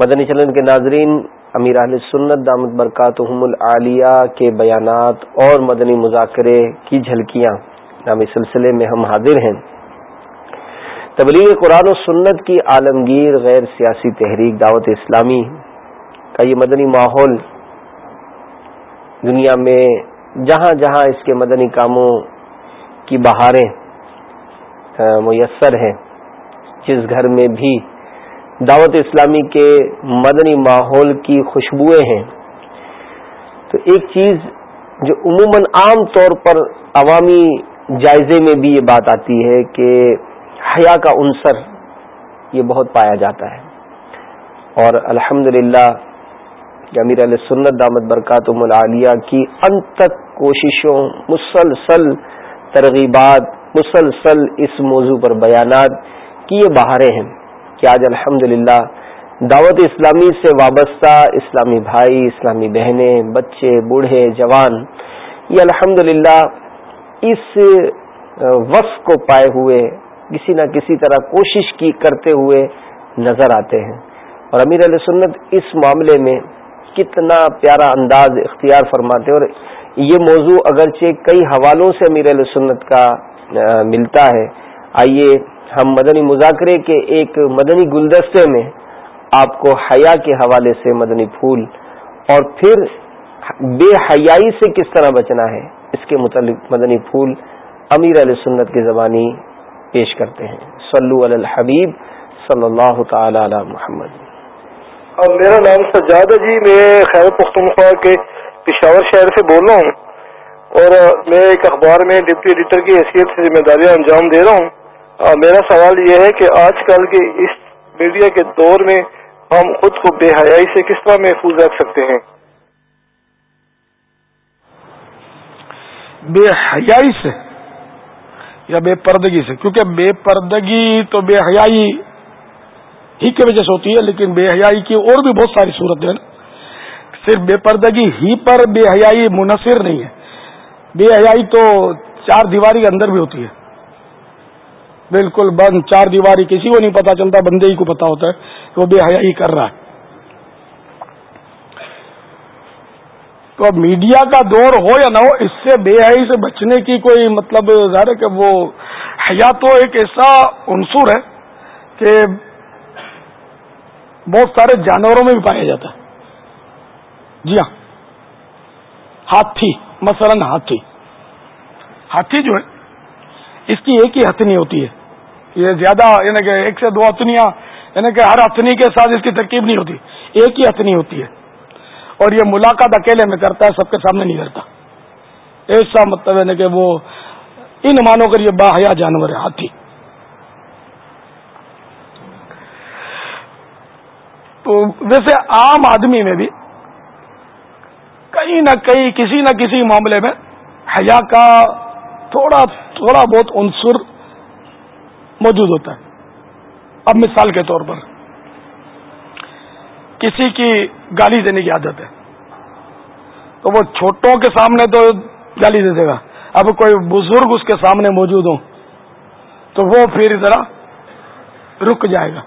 مدنی چلن کے ناظرین، امیر اہل سنت دامت برکاتہم العالیہ کے بیانات اور مدنی مذاکرے کی جھلکیاں۔ نامی سلسلے میں ہم حاضر ہیں۔ تبلیغ قرآن و سنت کی عالمگیر غیر سیاسی تحریک دعوت اسلامی کا یہ مدنی ماحول دنیا میں جہاں جہاں اس کے مدنی کاموں کی بہاریں میسر ہیں۔ جس گھر میں بھی دعوت اسلامی کے مدنی ماحول کی خوشبوئیں ہیں۔ تو ایک چیز جو عموماً عام طور پر عوامی جائزے میں بھی یہ بات آتی ہے کہ حیا کا عنصر یہ بہت پایا جاتا ہے۔ اور الحمد للہ امیر علیہ سنت دامت برکات العالیہ کی ان تک کوششوں، مسلسل ترغیبات، مسلسل اس موضوع پر بیانات کی یہ بہاریں ہیں۔ کہ آج الحمد دعوت اسلامی سے وابستہ اسلامی بھائی، اسلامی بہنیں، بچے، بوڑھے، جوان، یہ الحمد اس وصف کو پائے ہوئے، کسی نہ کسی طرح کوشش کی کرتے ہوئے نظر آتے ہیں۔ اور امیر علیہ سنت اس معاملے میں کتنا پیارا انداز اختیار فرماتے اور یہ موضوع اگرچہ کئی حوالوں سے امیر علیہ سنت کا ملتا ہے۔ آئیے ہم مدنی مذاکرے کے ایک مدنی گلدستے میں آپ کو حیا کے حوالے سے مدنی پھول اور پھر بے حیائی سے کس طرح بچنا ہے، اس کے متعلق مدنی پھول امیر علیہ سنت کی زبانی پیش کرتے ہیں۔ صلو علی الحبیب صلی اللہ تعالی علی محمد۔ میرا نام سجاد ہے جی میں خیر پختونخوا کے پشاور شہر سے بول رہا ہوں اور میں ایک اخبار میں ڈپٹی ایڈیٹر کی حیثیت سے ذمہ داریاں انجام دے رہا ہوں۔ میرا سوال یہ ہے کہ آج کل کے اس میڈیا کے دور میں ہم خود کو بے حیائی سے کس طرح محفوظ رکھ سکتے ہیں؟ بے حیائی سے یا بے پردگی سے؟ کیونکہ بے پردگی تو بے حیائی ہی کی وجہ سے ہوتی ہے، لیکن بے حیائی کی اور بھی بہت ساری صورتیں صرف بے پردگی ہی پر بے حیائی منحصر نہیں ہے۔ بے حیائی تو چار دیواری کے اندر بھی ہوتی ہے۔ بالکل بند، چار دیواری، کسی کو نہیں پتا چلتا، بندے ہی کو پتا ہوتا ہے کہ وہ بے حیائی کر رہا ہے۔ تو اب میڈیا کا دور ہو یا نہ ہو، اس سے بے حیائی سے بچنے کی کوئی مطلب ظاہر ہے کہ وہ حیا تو ایک ایسا عنصر ہے کہ بہت سارے جانوروں میں بھی پایا جاتا ہے۔ جی ہاں۔ ہاتھی، مثلا ہاتھی۔ ہاتھی جو ہے، اس کی ایک ہی ہتھنی ہوتی ہے۔ یہ زیادہ یعنی کہ ایک سے دو ہتنیاں یعنی کہ ہر ہتنی کے ساتھ اس کی ترکیب نہیں ہوتی۔ ایک ہی ہتنی ہوتی ہے۔ اور یہ ملاقات اکیلے میں کرتا ہے، سب کے سامنے نہیں کرتا۔ ایسا مطلب یعنی کہ وہ ان مانو کر یہ باحیا جانور ہے، ہاتھی۔ تو ویسے عام آدمی میں بھی کہیں نہ کہیں، کسی نہ کسی معاملے میں حیا کا تھوڑا تھوڑا بہت عنصر موجود ہوتا ہے۔ اب مثال کے طور پر، کسی کی گالی دینے کی عادت ہے۔ تو وہ چھوٹوں کے سامنے تو گالی دے دے گا۔ اب کوئی بزرگ اس کے سامنے موجود ہوں تو وہ پھر ذرا رک جائے گا۔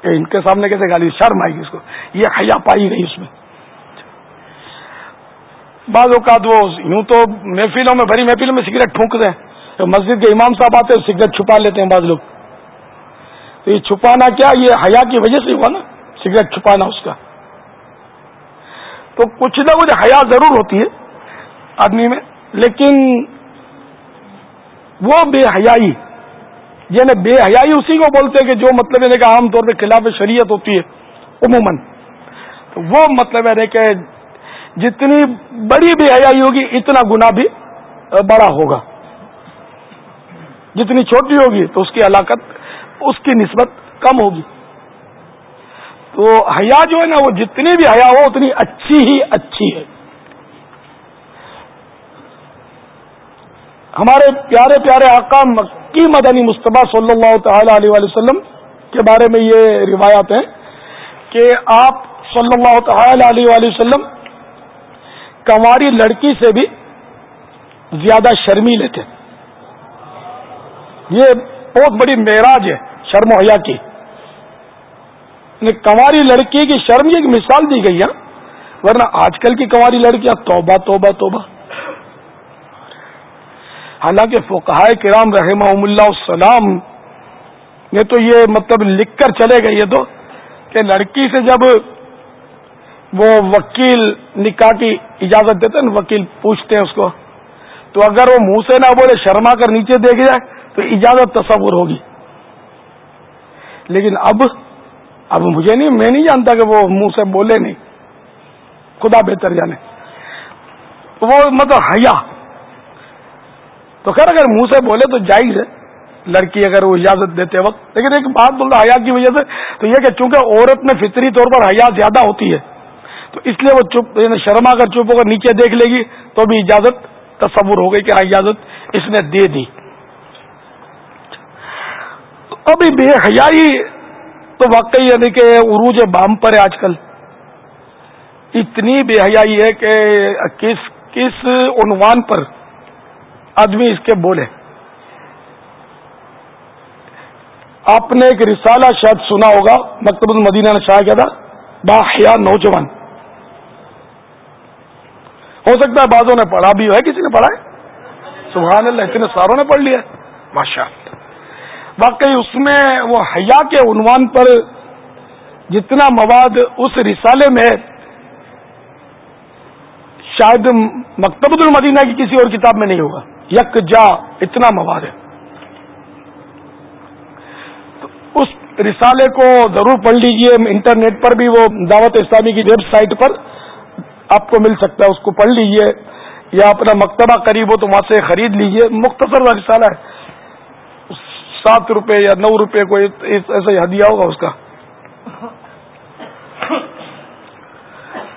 کہ ان کے سامنے کیسے گالی، شرم آئے گی اس کو۔ یہ حیا پائی گئی اس میں۔ بعض اوقات وہ یوں تو محفلوں میں، بھری محفلوں میں سگریٹ ٹھونک دیں۔ تو مسجد کے امام صاحب آتے ہیں، سگریٹ چھپا لیتے ہیں بعض لوگ۔ تو یہ چھپانا کیا؟ یہ حیا کی وجہ سے ہوا نا، سگریٹ چھپانا اس کا۔ تو کچھ نہ کچھ حیا ضرور ہوتی ہے آدمی میں، لیکن وہ بے حیائی یعنی بے حیائی اسی کو بولتے ہیں کہ جو مطلب ہے کہ عام طور پہ خلاف شریعت ہوتی ہے، عموماً۔ تو وہ مطلب ہے کہ جتنی بڑی بے حیائی ہوگی، اتنا گنا بھی بڑا ہوگا۔ جتنی چھوٹی ہوگی تو اس کی ہلاکت، اس کی نسبت کم ہوگی۔ تو حیا جو ہے نا، وہ جتنی بھی حیا ہو، اتنی اچھی ہی اچھی ہے۔ ہمارے پیارے پیارے آقا مکی مدنی مصطفیٰ صلی اللہ تعالی علیہ وسلم کے بارے میں یہ روایات ہیں کہ آپ صلی اللہ تعالی علیہ وسلم کنواری لڑکی سے بھی زیادہ شرمی لیتے یہ بہت بڑی معراج ہے شرم و حیا کی۔ یعنی کنواری لڑکی کی شرم کی ایک مثال دی گئی ہے۔ ورنہ آج کل کی کنواری لڑکیاں توبہ توبہ توبہ۔ حالانکہ فقہ کرام رحمہ اللہ السلام نے تو یہ مطلب لکھ کر چلے گئے، یہ تو کہ لڑکی سے جب وہ وکیل نکاح کی اجازت دیتے ہیں، وکیل پوچھتے ہیں اس کو، تو اگر وہ منہ سے نہ بولے، شرما کر نیچے دیکھ جائے تو اجازت تصور ہوگی۔ لیکن اب اب مجھے نہیں، میں نہیں جانتا کہ وہ منہ سے بولے نہیں۔ خدا بہتر جانے۔ وہ مطلب حیا۔ تو خیر، اگر منہ سے بولے تو جائز ہے۔ لڑکی اگر وہ اجازت دیتے وقت۔ لیکن ایک بات بولتا حیا کی وجہ سے تو یہ کہ چونکہ عورت میں فطری طور پر حیا زیادہ ہوتی ہے، تو اس لیے وہ چپ یعنی شرما کر چپ ہو کر نیچے دیکھ لے گی تو بھی اجازت تصور ہو گئی کہ ہاں اجازت اس نے دے دی۔ ابھی بے حیائی تو واقعی یعنی کہ عروج بام پر ہے آج کل۔ اتنی بے حیائی ہے کہ کس کس عنوان پر آدمی اس کے بولے۔ آپ نے ایک رسالہ شاید سنا ہوگا، مکتب المدینہ نے شاہ کیا تھا باحیا نوجوان۔ ہو سکتا ہے، بعضوں نے پڑھا بھی ہے، کسی نے پڑھا ہے؟ سبحان اللہ، اتنے ساروں نے پڑھ لیا ماشاء واقعی اس میں وہ حیا کے عنوان پر جتنا مواد اس رسالے میں شاید مکتب المدینہ کی کسی اور کتاب میں نہیں ہوگا۔ یک جا اتنا مواد ہے۔ اس رسالے کو ضرور پڑھ لیجیے۔ انٹرنیٹ پر بھی وہ دعوت اسلامی کی ویب سائٹ پر آپ کو مل سکتا ہے، اس کو پڑھ لیجیے۔ یا اپنا مکتبہ قریب ہو تو وہاں سے خرید لیجیے۔ مختصر رسالہ ہے۔ سات روپے یا نو روپے کو ایسا ہدیہ ہوگا اس کا۔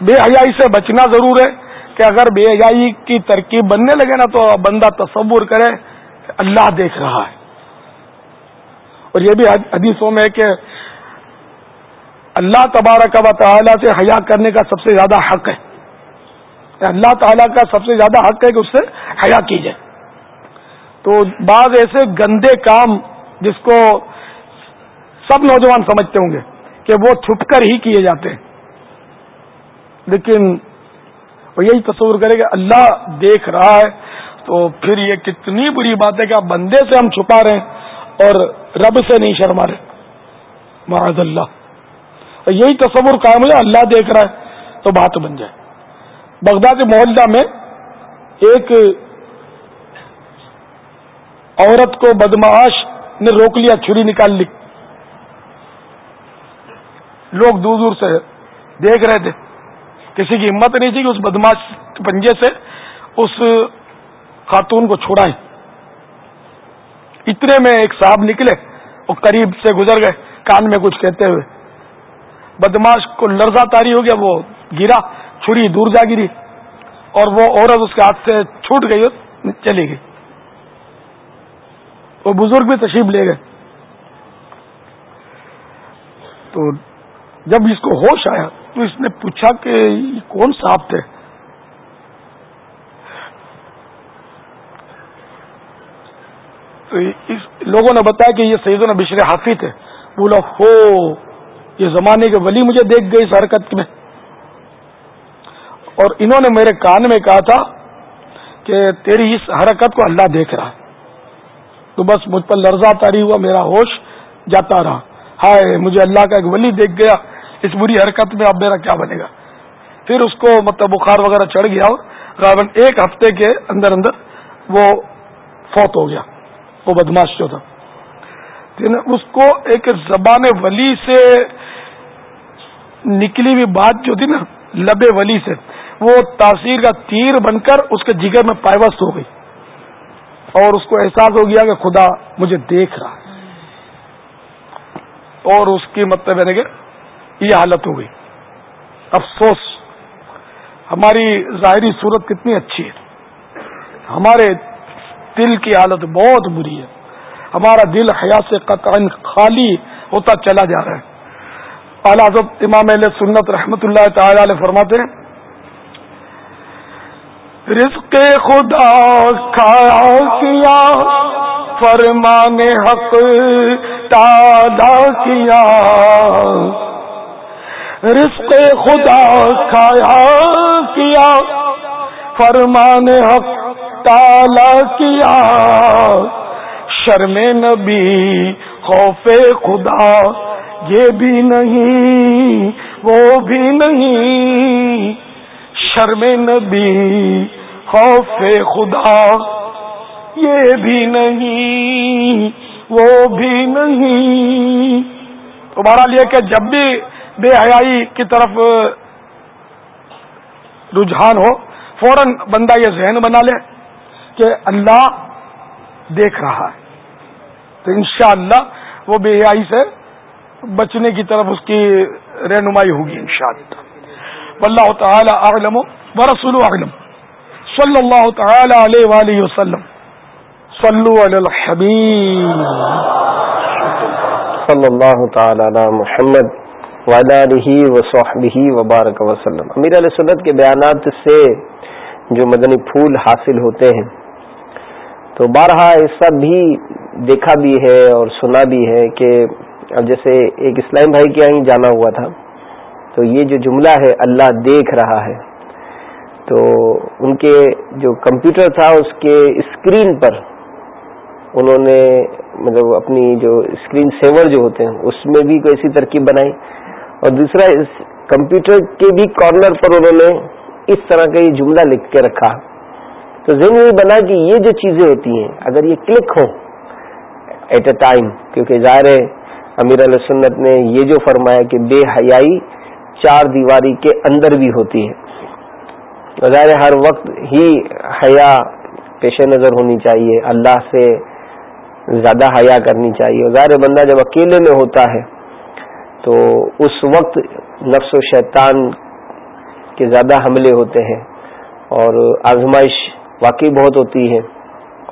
بے حیائی سے بچنا ضرور ہے کہ اگر بے حیائی کی ترکیب بننے لگے نا تو بندہ تصور کرے کہ اللہ دیکھ رہا ہے۔ اور یہ بھی حدیثوں میں کہ اللہ تبارک و تعالی سے حیا کرنے کا سب سے زیادہ حق ہے۔ اللہ تعالیٰ کا سب سے زیادہ حق ہے کہ اس سے حیا کی جائے۔ تو بعض ایسے گندے کام جس کو سب نوجوان سمجھتے ہوں گے کہ وہ چھپ کر ہی کیے جاتے ہیں۔ لیکن وہ یہی تصور کرے کہ اللہ دیکھ رہا ہے تو پھر یہ کتنی بری بات ہے کہ آپ بندے سے ہم چھپا رہے ہیں اور رب سے نہیں شرما رہے۔ معاذ اللہ۔ اور یہی تصور قائم ہو اللہ دیکھ رہا ہے تو بات بن جائے۔ بغداد محلہ میں ایک عورت کو بدماش نے روک لیا، چھری نکال لی۔ لوگ دور دور سے دیکھ رہے تھے۔ کسی کی ہمت نہیں تھی کہ اس بدماش پنجے سے اس خاتون کو چھوڑائیں اتنے میں ایک صاحب نکلے اور قریب سے گزر گئے، کان میں کچھ کہتے ہوئے۔ بدماش کو لرزہ تاری ہو گیا، وہ گرا، چھری دور جا گری اور وہ عورت اس کے ہاتھ سے چھوٹ گئی چلی گئی۔ وہ بزرگ بھی تشریف لے گئے۔ تو جب اس کو ہوش آیا تو اس نے پوچھا کہ یہ کون صاحب تھے؟ تو اس لوگوں نے بتایا کہ یہ سیدوں بشر حافی تھے۔ بولا ہو، یہ زمانے کے ولی مجھے دیکھ گئی اس حرکت میں۔ اور انہوں نے میرے کان میں کہا تھا کہ تیری اس حرکت کو اللہ دیکھ رہا ہے۔ تو بس مجھ پر لرزہ تاری ہوا، میرا ہوش جاتا رہا۔ ہائے، مجھے اللہ کا ایک ولی دیکھ گیا، اس بری حرکت میں اب میرا کیا بنے گا؟ پھر اس کو مطلب بخار وغیرہ چڑھ گیا اور غالباً ایک ہفتے کے اندر اندر وہ فوت ہو گیا۔ وہ بدماش جو تھا۔ اس کو ایک زبان ولی سے نکلی ہوئی بات جو تھی نا لبے ولی سے، وہ تاثیر کا تیر بن کر اس کے جگر میں پائبست ہو گئی۔ اور اس کو احساس ہو گیا کہ خدا مجھے دیکھ رہا ہے۔ اور اس کی مطلب یعنی کہ یہ حالت ہو گئی۔ افسوس، ہماری ظاہری صورت کتنی اچھی ہے۔ ہمارے دل کی حالت بہت بری ہے۔ ہمارا دل حیا سے قطع خالی ہوتا چلا جا رہا ہے۔ اعلی حضرت امام علیہ سنت رحمت اللہ تعالی علیہ فرماتے ہیں رزق خدا کھایا کیا، فرمان حق تادا کیا۔ رزق خدا کھایا کیا، فرمان حق تالا کیا۔ شرم نبی، خوف خدا، یہ بھی نہیں، وہ بھی نہیں۔ شرم نبی، خوف خدا، یہ بھی نہیں، وہ بھی نہیں۔ تو بہرحال یہ کہ جب بھی بے حیائی کی طرف رجحان ہو، فوراً بندہ یہ ذہن بنا لے کہ اللہ دیکھ رہا ہے۔ تو انشاءاللہ وہ بے حیائی سے بچنے کی طرف اس کی رہنمائی ہوگی انشاءاللہ۔ واللہ تعالی اعلم ورسول اعلم. صلی اللہ تعالی علیہ وآلہ وسلم. صلو علی الحبیب. صلی اللہ تعالی علی محمد وعلیہ وصحبہ وبارک وسلم. امیر علیہ سنت کے بیانات سے جو مدنی پھول حاصل ہوتے ہیں، تو بارہا ایسا بھی دیکھا بھی ہے اور سنا بھی ہے کہ اب جیسے ایک اسلام بھائی کے یہیں جانا ہوا تھا۔ تو یہ جو جملہ ہے، اللہ دیکھ رہا ہے۔ تو ان کے جو کمپیوٹر تھا، اس کے اسکرین پر انہوں نے مطلب اپنی جو اسکرین سیور جو ہوتے ہیں، اس میں بھی کوئی ایسی ترکیب بنائی۔ اور دوسرا، اس کمپیوٹر کے بھی کارنر پر انہوں نے اس طرح کا یہ جملہ لکھ کے رکھا۔ تو ذہن یہ بنا کہ یہ جو چیزیں ہوتی ہیں، اگر یہ کلک ہو ایٹ اے ٹائم، کیونکہ ظاہر امیر علیہ سنت نے یہ جو فرمایا کہ بے حیائی چار دیواری کے اندر بھی ہوتی ہے۔ ظاہر ہر وقت ہی حیا پیش نظر ہونی چاہیے، اللہ سے زیادہ حیا کرنی چاہیے۔ ظاہر بندہ جب اکیلے میں ہوتا ہے، تو اس وقت نفس و شیطان کے زیادہ حملے ہوتے ہیں اور آزمائش واقعی بہت ہوتی ہے۔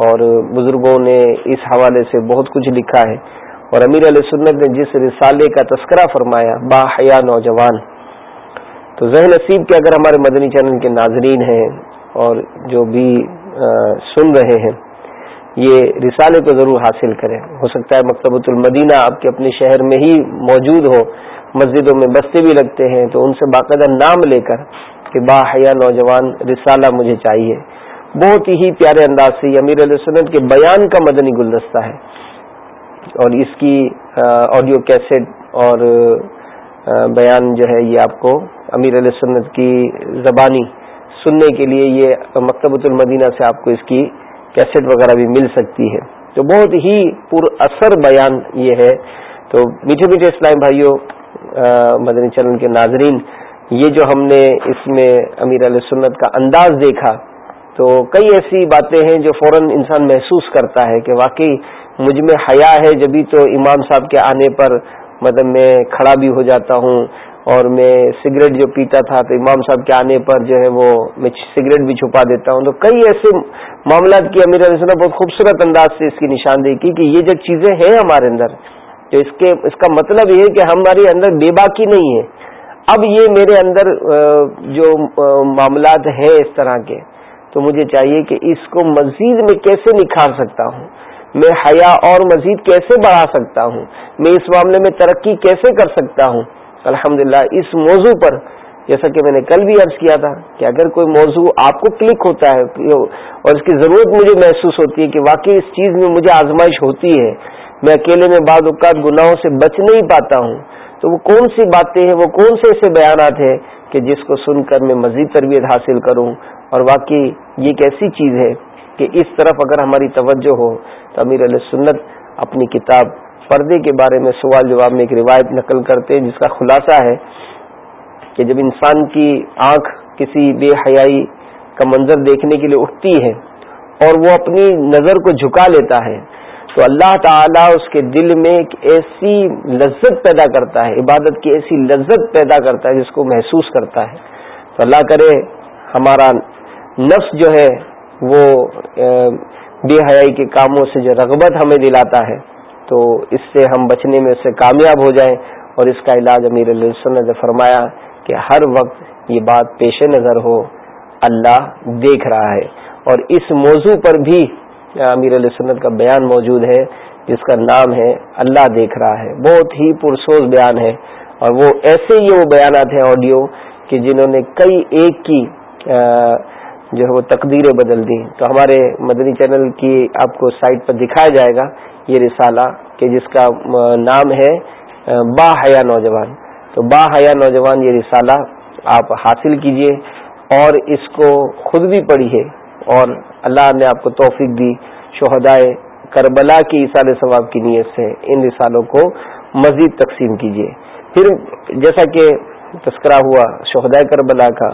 اور بزرگوں نے اس حوالے سے بہت کچھ لکھا ہے۔ اور امیر علیہ سنت نے جس رسالے کا تذکرہ فرمایا، با حیا نوجوان تو ذہن نصیب کے اگر ہمارے مدنی چینل کے ناظرین ہیں اور جو بھی سن رہے ہیں، یہ رسالے کو ضرور حاصل کریں۔ ہو سکتا ہے مکتبۃ المدینہ آپ کے اپنے شہر میں ہی موجود ہو، مسجدوں میں بستے بھی لگتے ہیں، تو ان سے باقاعدہ نام لے کر کہ با حیا نوجوان رسالہ مجھے چاہیے۔ بہت ہی پیارے انداز سے یہ امیر علیہ سنت کے بیان کا مدنی گلدستہ ہے۔ اور اس کی آڈیو کیسٹ اور بیان جو ہے یہ آپ کو امیر علیہ سنت کی زبانی سننے کے لیے یہ مکتبۃ المدینہ سے آپ کو اس کی کیسٹ وغیرہ بھی مل سکتی ہے۔ تو بہت ہی پر اثر بیان یہ ہے۔ تو میٹھے میٹھے اسلام بھائیوں مدنی چلن کے ناظرین، یہ جو ہم نے اس میں امیر علیہ سنت کا انداز دیکھا، تو کئی ایسی باتیں ہیں جو فوراً انسان محسوس کرتا ہے کہ واقعی مجھ میں حیا ہے۔ جبھی تو امام صاحب کے آنے پر مطلب میں کھڑا بھی ہو جاتا ہوں۔ اور میں سگریٹ جو پیتا تھا تو امام صاحب کے آنے پر جو ہے وہ میں سگریٹ بھی چھپا دیتا ہوں۔ تو کئی ایسے معاملات کی امیر علیہ السلام بہت خوبصورت انداز سے اس کی نشاندہی کی کہ یہ جو چیزیں ہیں ہمارے اندر، تو اس کے، اس کا مطلب یہ ہے کہ ہمارے اندر بے باکی نہیں ہے۔ اب یہ میرے اندر جو معاملات ہیں اس طرح کے، تو مجھے چاہیے کہ اس کو مزید میں کیسے نکھار سکتا ہوں؟ میں حیا اور مزید کیسے بڑھا سکتا ہوں؟ میں اس معاملے میں ترقی کیسے کر سکتا ہوں؟ الحمد اس موضوع پر، جیسا کہ میں نے کل بھی عرض کیا تھا کہ اگر کوئی موضوع آپ کو کلک ہوتا ہے، اور اس کی ضرورت مجھے محسوس ہوتی ہے کہ واقعی اس چیز میں مجھے آزمائش ہوتی ہے، میں اکیلے میں بعض اوقات گناہوں سے بچ نہیں پاتا ہوں، تو وہ کون سی باتیں ہیں، وہ کون سے ایسے بیانات ہیں کہ جس کو سن کر میں مزید تربیت حاصل کروں؟ اور واقعی یہ ایک ایسی چیز ہے کہ اس طرف اگر ہماری توجہ ہو، تو امیر علیہ سنت اپنی کتاب پردے کے بارے میں سوال جواب میں ایک روایت نقل کرتے ہیں، جس کا خلاصہ ہے کہ جب انسان کی آنکھ کسی بے حیائی کا منظر دیکھنے کے لیے اٹھتی ہے اور وہ اپنی نظر کو جھکا لیتا ہے، تو اللہ تعالیٰ اس کے دل میں ایک ایسی لذت پیدا کرتا ہے، عبادت کی ایسی لذت پیدا کرتا ہے جس کو محسوس کرتا ہے۔ تو اللہ کرے ہمارا نفس جو ہے وہ بے حیائی کے کاموں سے جو رغبت ہمیں دلاتا ہے۔ تو اس سے ہم بچنے میں اس سے کامیاب ہو جائیں۔ اور اس کا علاج امیر علیہ نے فرمایا کہ ہر وقت یہ بات پیش نظر ہو، اللہ دیکھ رہا ہے۔ اور اس موضوع پر بھی امیر علیہ سنت کا بیان موجود ہے، جس کا نام ہے اللہ دیکھ رہا ہے۔ بہت ہی پرسوز بیان ہے۔ اور وہ ایسے ہی وہ بیانات ہیں، آڈیو، کہ جنہوں نے کئی ایک کی جو ہے وہ تقدیریں بدل دی تو ہمارے مدنی چینل کی آپ کو سائٹ پر دکھایا جائے گا۔ یہ رسالہ کہ جس کا نام ہے با حیا نوجوان۔ تو با حیا نوجوان یہ رسالہ آپ حاصل کیجیے اور اس کو خود بھی پڑھیے اور اللہ نے آپ کو توفیق دی شہدائے کربلا کی اصال ثواب کی نیت سے ان رسالوں کو مزید تقسیم کیجیے پھر جیسا کہ تذکرہ ہوا شہدائے کربلا کا،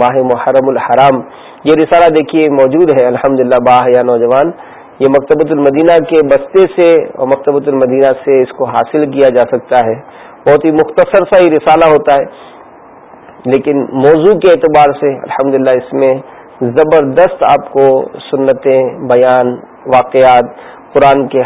ماہ محرم الحرام، یہ رسالہ دیکھیے موجود ہے۔ الحمد للہ باہ یا نوجوان یہ مکتبۃ المدینہ کے بستے سے اور مکتبۃ المدینہ سے اس کو حاصل کیا جا سکتا ہے۔ بہت ہی مختصر سا ہی رسالہ ہوتا ہے۔ لیکن موضوع کے اعتبار سے الحمد اس میں زبردست آپ کو سنتیں، بیان، واقعات، قرآن کے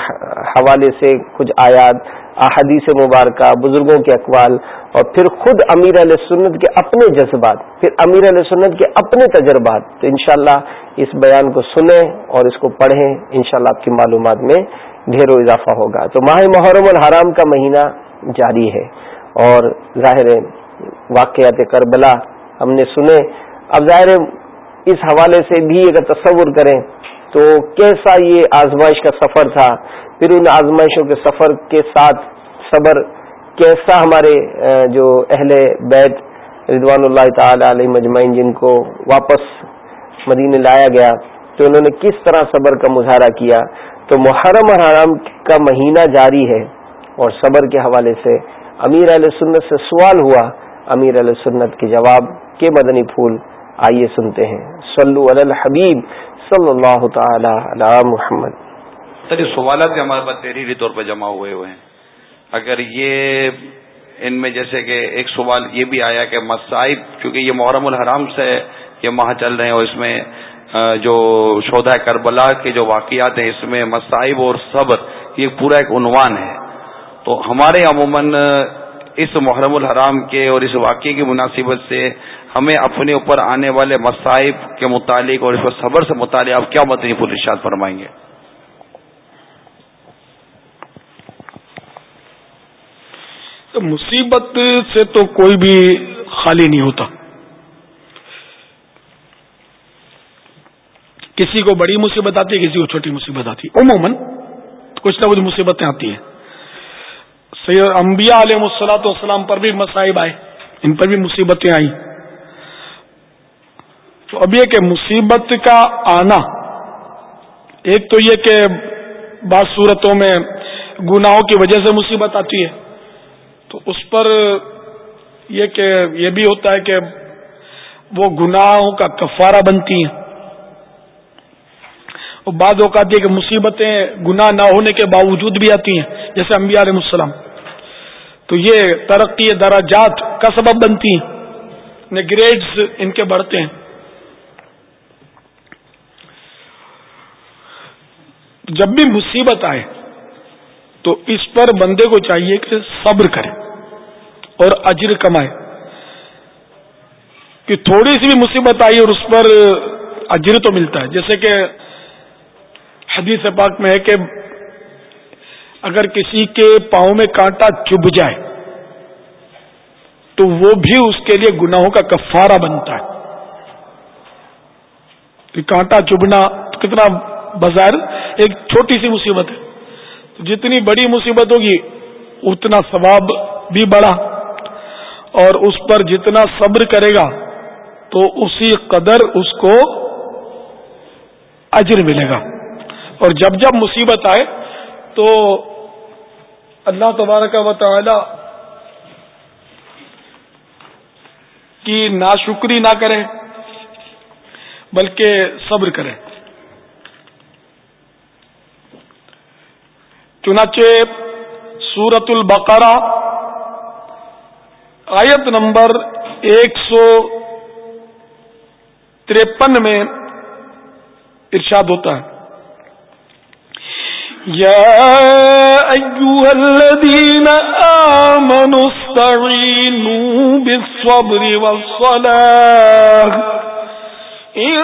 حوالے سے کچھ آیات، احادیث مبارکہ، بزرگوں کے اقوال اور پھر خود امیر علیہ سنت کے اپنے جذبات، پھر امیر علیہ سنت کے اپنے تجربات۔ تو انشاءاللہ اس بیان کو سنیں اور اس کو پڑھیں، انشاءاللہ آپ کی معلومات میں ڈھیر اضافہ ہوگا۔ تو ماہ محرم الحرام کا مہینہ جاری ہے اور ظاہر واقعات کربلا ہم نے سنے۔ اب ظاہر اس حوالے سے بھی اگر تصور کریں تو کیسا یہ آزمائش کا سفر تھا؟ پھر ان آزمائشوں کے سفر کے ساتھ صبر کیسا ہمارے جو اہل بیت رضوان اللہ تعالی علیہ مجمعین جن کو واپس مدینے لایا گیا، تو انہوں نے کس طرح صبر کا مظاہرہ کیا؟ تو محرم حرام کا مہینہ جاری ہے اور صبر کے حوالے سے امیر علیہ سنت سے سوال ہوا، امیر علیہ سنت کے جواب کے مدنی پھول آئیے سنتے ہیں۔ صلو علی الحبیب صلی اللہ تعالی علی محمد۔ سر، یہ سوالات ہمارے پاس تحریری طور پہ جمع ہوئے ہوئے ہیں۔ اگر یہ ان میں جیسے کہ ایک سوال یہ بھی آیا کہ مصائب، کیونکہ یہ محرم الحرام سے یہ ماہ چل رہے ہیں اور اس میں جو شودا کربلا کے جو واقعات ہیں، اس میں مصائب اور صبر، یہ پورا ایک عنوان ہے۔ تو ہمارے عموماً اس محرم الحرام کے اور اس واقعے کی مناسبت سے ہمیں اپنے اوپر آنے والے مصائب کے متعلق اور اس صبر سے متعلق آپ کیا متنی پور ارشاد فرمائیں گے؟ مصیبت سے تو کوئی بھی خالی نہیں ہوتا۔ کسی کو بڑی مصیبت آتی ہے، کسی کو چھوٹی مصیبت آتی ہے۔ عموماً کچھ نہ کچھ مصیبتیں آتی ہیں۔ سید انبیاء علیہ السلاۃ والسلام پر بھی مصائب آئے، ان پر بھی مصیبتیں آئیں۔ تو اب یہ کہ مصیبت کا آنا، ایک تو یہ کہ بعض صورتوں میں گناہوں کی وجہ سے مصیبت آتی ہے۔ تو اس پر یہ کہ یہ بھی ہوتا ہے کہ وہ گناہوں کا کفارہ بنتی ہیں۔ اور بعض اوقات یہ کہ مصیبتیں گناہ نہ ہونے کے باوجود بھی آتی ہیں، جیسے انبیاء علیہ السلام۔ تو یہ ترقی دراجات کا سبب بنتی ہیں گریڈز ان کے بڑھتے ہیں۔ جب بھی مصیبت آئے تو اس پر بندے کو چاہیے کہ صبر کرے۔ اور اجر کمائے۔ کہ تھوڑی سی بھی مصیبت آئی اور اس پر اجر تو ملتا ہے۔ جیسے کہ حدیث پاک میں ہے کہ اگر کسی کے پاؤں میں کانٹا چبھ جائے تو وہ بھی اس کے لیے گناہوں کا کفارہ بنتا ہے۔ کہ کانٹا چبھنا کتنا بظاہر ایک چھوٹی سی مصیبت ہے۔ تو جتنی بڑی مصیبت ہوگی، اتنا ثواب بھی بڑا اور اس پر جتنا صبر کرے گا، تو اسی قدر اس کو اجر ملے گا۔ اور جب جب مصیبت آئے، تو اللہ تبارک و تعالی کی ناشکری نہ کرے، بلکہ صبر کرے۔ چنانچہ سورت البقرہ آیت نمبر ایک سو ترپن میں ارشاد ہوتا ہے۔ يا أيها الذين آمنوا استعينوا بالصبر والصلاة إن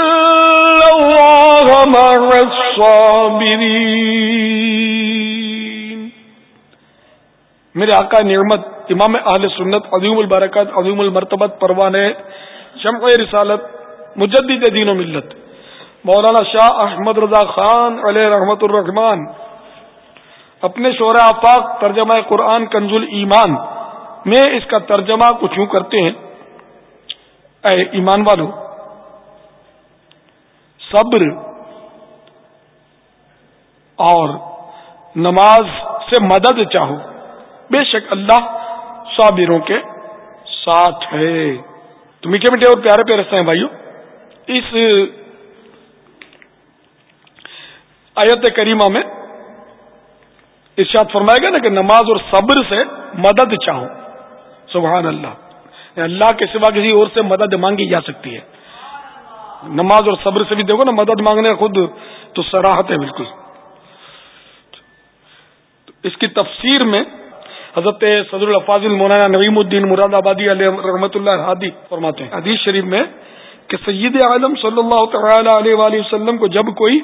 الله مع الصابرين میرے آقا نعمت امام اہل سنت، عظیم البرکت عظیم المرتبت، پروان شمع رسالت، مجدد دین و ملت۔ مولانا شاہ احمد رضا خان علیہ رحمت الرحمان اپنے شعرا آفاق ترجمہ قرآن کنزل ایمان میں اس کا ترجمہ کچھ یوں کرتے ہیں۔ اے ایمان والو، صبر اور نماز سے مدد چاہو۔ بے شک اللہ صابروں کے ساتھ ہے۔ تو میٹھے میٹھے اور پیارے پیارے ہیں بھائیو؟ اس آیت کریمہ میں ارشاد فرمائے گا نا کہ نماز اور صبر سے مدد چاہو۔ سبحان اللہ۔ یعنی اللہ کے سوا کسی اور سے مدد مانگی جا سکتی ہے۔ نماز اور صبر سے بھی دیکھو نا، مدد مانگنے خود تو سراہت ہے بالکل۔ اس کی تفسیر میں حضرت صدر الفاظ مولانا نویم الدین مراد آبادی علیہ رحمۃ اللہ ہادی فرماتے ہیں۔ حدیث شریف میں کہ سید عالم صلی اللہ تعالی علیہ وآلہ وسلم کو جب کوئی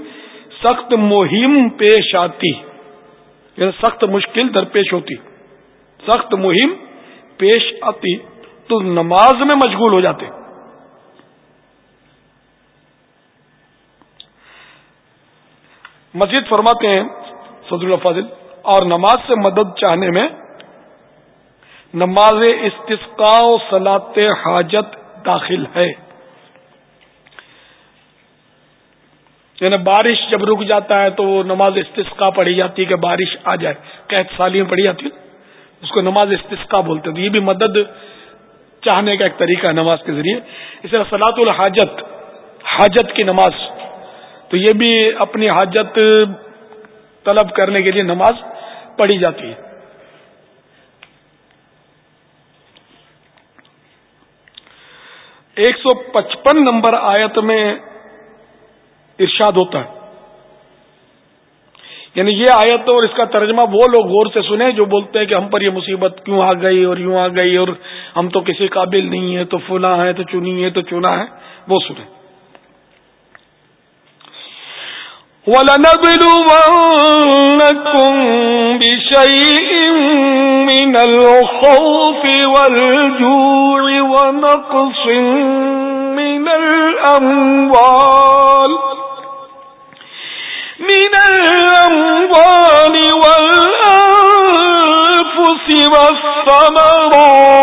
سخت مہم پیش آتی یعنی سخت مشکل درپیش ہوتی، سخت مہم پیش آتی تو نماز میں مشغول ہو جاتے۔ مزید فرماتے ہیں فضل الفاظل اور نماز سے مدد چاہنے میں نماز استسقاء و سلاط حاجت داخل ہے۔ یعنی بارش جب رک جاتا ہے تو وہ نماز استسقا پڑھی جاتی ہے کہ بارش آ جائے۔ قید سالی میں پڑھی جاتی ہے اس کو نماز استسقا بولتے ہیں۔ یہ بھی مدد چاہنے کا ایک طریقہ ہے نماز کے ذریعے۔ اس طرح سلاط الحاجت، حاجت کی نماز۔ تو یہ بھی اپنی حاجت طلب کرنے کے لیے نماز پڑھی جاتی ہے۔ ایک سو پچپن نمبر آیت میں ارشاد ہوتا ہے۔ یعنی یہ آیت اور اس کا ترجمہ وہ لوگ غور سے سنیں جو بولتے ہیں کہ ہم پر یہ مصیبت کیوں آ گئی اور یوں آ گئی اور ہم تو کسی قابل نہیں ہے تو فنا ہے تو چنی ہے تو چنا ہے وہ سنیں۔ وَلَنَبْلُوَنَّكُمْ بِشَيْءٍ وَالْجُوعِ وَنَقْصٍ مِّنَ الْأَمْوَالِ من الأموال والأنفس والثمرات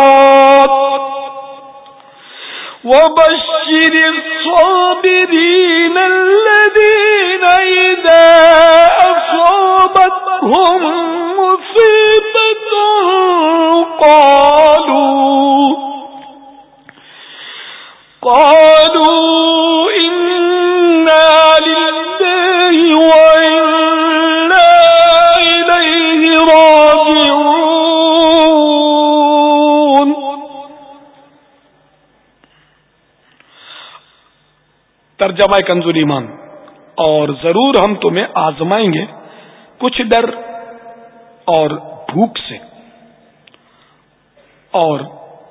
وبشر الصابرين الذين إذا أصابتهم قالوا قالوا إنا لله وإنا إليه راجعون. ترجمہ کنزول ایمان، اور ضرور ہم تمہیں آزمائیں گے کچھ ڈر اور بھوک سے۔ اور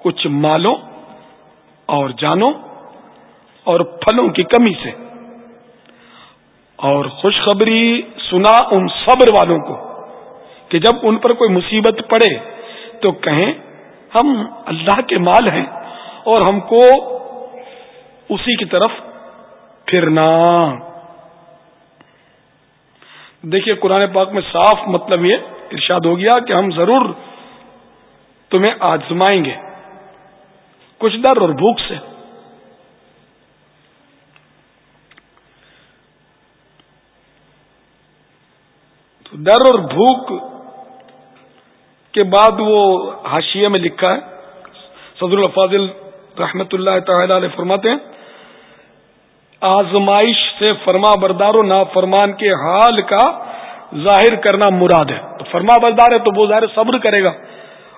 کچھ مالوں اور جانوں اور پھلوں کی کمی سے اور خوشخبری سنا ان صبر والوں کو کہ جب ان پر کوئی مصیبت پڑے تو کہیں ہم اللہ کے مال ہیں اور ہم کو اسی کی طرف پھرنا۔ دیکھیے قرآن پاک میں صاف مطلب یہ ارشاد ہو گیا کہ ہم ضرور تمہیں آزمائیں گے۔ کچھ ڈر اور بھوک سے۔ تو ڈر اور بھوک کے بعد وہ حاشیے میں لکھا ہے۔ صدر الفاظل رحمت اللہ تعالی علیہ فرماتے ہیں، آزمائش سے فرما بردار و نافرمان کے حال کا ظاہر کرنا مراد ہے۔ تو فرما بردار ہے تو وہ ظاہر صبر کرے گا۔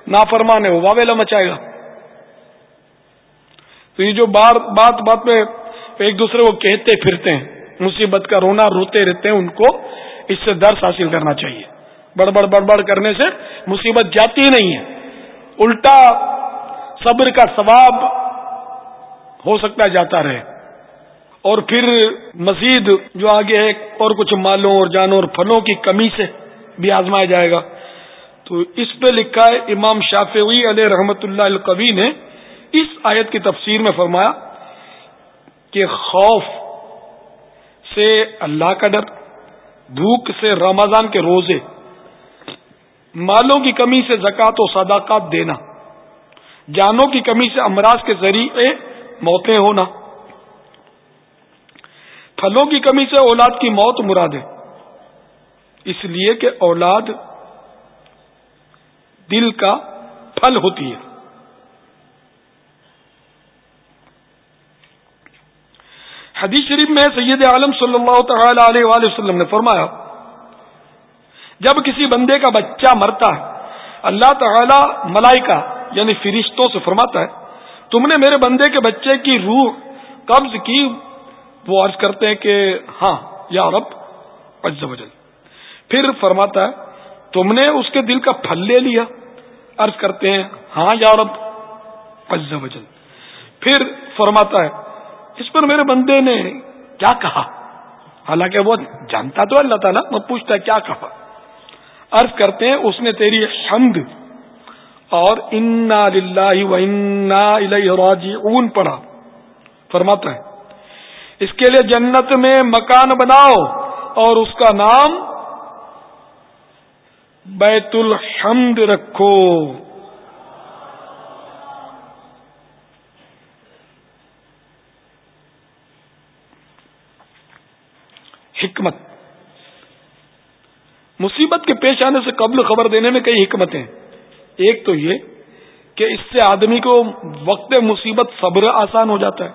نافرمان ہے وہ واویلا مچائے گا۔ تو یہ جو بار بات بات میں ایک دوسرے کو کہتے پھرتے ہیں، مصیبت کا رونا روتے رہتے ہیں، ان کو اس سے درس حاصل کرنا چاہیے۔ بڑبڑ بڑبڑ کرنے سے مصیبت جاتی نہیں ہے۔ الٹا صبر کا ثواب ہو سکتا جاتا رہے۔ اور پھر مزید جو آگے ہے، اور کچھ مالوں اور جانوں اور پھلوں کی کمی سے بھی آزمایا جائے گا۔ تو اس پہ لکھا ہے امام شافعی علیہ رحمت اللہ القوی نے اس آیت کی تفسیر میں فرمایا کہ خوف سے اللہ کا ڈر، بھوک سے رمضان کے روزے، مالوں کی کمی سے زکوٰۃ و صداقات دینا، جانوں کی کمی سے امراض کے ذریعے موتیں ہونا، پھلوں کی کمی سے اولاد کی موت مراد ہے اس لیے کہ اولاد دل کا پھل ہوتی ہے۔ حدیث شریف میں سید عالم صلی اللہ تعالی علیہ وآلہ وسلم نے فرمایا، جب کسی بندے کا بچہ مرتا ہے، اللہ تعالی ملائکہ یعنی فرشتوں سے فرماتا ہے، تم نے میرے بندے کے بچے کی روح قبض کی؟ وہ عرض کرتے ہیں کہ ہاں یا رب، عز وجل پھر فرماتا ہے تم نے اس کے دل کا پھل لے لیا۔ عرض کرتے ہیں ہاں یا رب؟ عز وجل پھر فرماتا ہے، اس پر میرے بندے نے کیا کہا؟ حالانکہ وہ جانتا تو اللہ تعالیٰ میں پوچھتا کیا کہا؟ عرض کرتے ہیں، اس نے تیری حمد اور انا و انا راجعون پڑھا۔ فرماتا ہے، اس کے لیے جنت میں مکان بناؤ اور اس کا نام بیت الحمد رکھو۔ حکمت۔ مصیبت کے پیش آنے سے قبل خبر دینے میں کئی حکمتیں۔ ایک تو یہ کہ اس سے آدمی کو وقت مصیبت صبر آسان ہو جاتا ہے۔